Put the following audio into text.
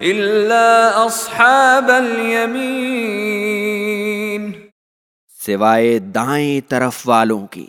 الا اصحاب اليمين سوائے دائیں طرف والوں کی۔